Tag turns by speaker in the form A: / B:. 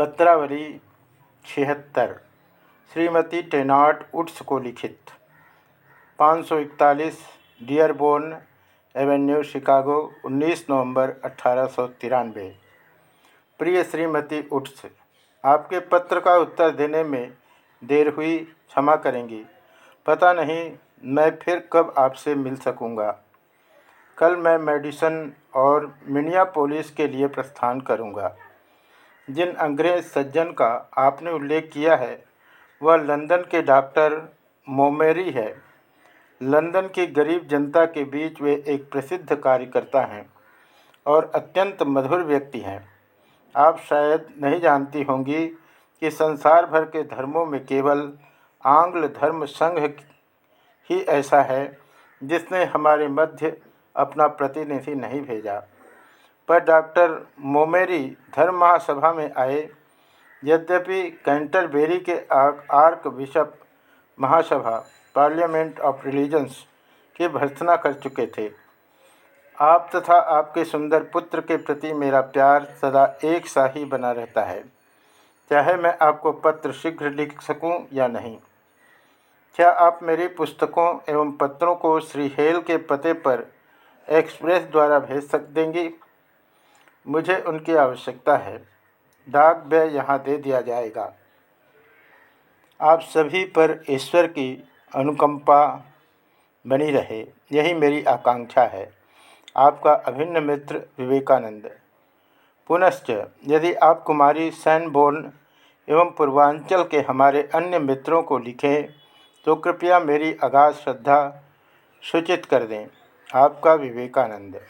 A: पत्रावली छिहत्तर, श्रीमती टेनाट उड्स को लिखित पाँच सौ इकतालीस डियरबोर्न एवेन्यू, शिकागो 19 नवंबर अट्ठारह प्रिय श्रीमती उड्स आपके पत्र का उत्तर देने में देर हुई, क्षमा करेंगी पता नहीं मैं फिर कब आपसे मिल सकूँगा। कल मैं मेडिसन और मिनियापोलिस के लिए प्रस्थान करूँगा। जिन अंग्रेज़ सज्जन का आपने उल्लेख किया है, वह लंदन के डॉक्टर मोमेरी है। लंदन की गरीब जनता के बीच वे एक प्रसिद्ध कार्यकर्ता हैं और अत्यंत मधुर व्यक्ति हैं। आप शायद नहीं जानती होंगी कि संसार भर के धर्मों में केवल आंग्ल धर्म संघ ही ऐसा है जिसने हमारे मध्य अपना प्रतिनिधि नहीं भेजा। पर डॉक्टर मोमेरी धर्म महासभा में आए। यद्यपि कैंटरबेरी के आर्क बिशप महासभा, पार्लियामेंट ऑफ़ रिलीजन्स की भर्सना कर चुके थे। आप तथा आपके सुंदर पुत्र के प्रति मेरा प्यार सदा एक सा ही बना रहता है। चाहे मैं आपको पत्र शीघ्र लिख सकूँ या नहीं। क्या आप मेरी पुस्तकों एवं पत्रों को श्री हेल के पते पर एक्सप्रेस द्वारा भेज सक, देंगी? मुझे उनकी आवश्यकता है। डाक व्यय यहाँ दे दिया जाएगा। आप सभी पर ईश्वर की अनुकंपा बनी रहे, यही मेरी आकांक्षा है। आपका अभिन्न मित्र विवेकानंद। पुनश्च, यदि आप कुमारी सैनबोर्न एवं पूर्वांचल के हमारे अन्य मित्रों को लिखें तो कृपया मेरी अगाध श्रद्धा सूचित कर दें। आपका विवेकानंद।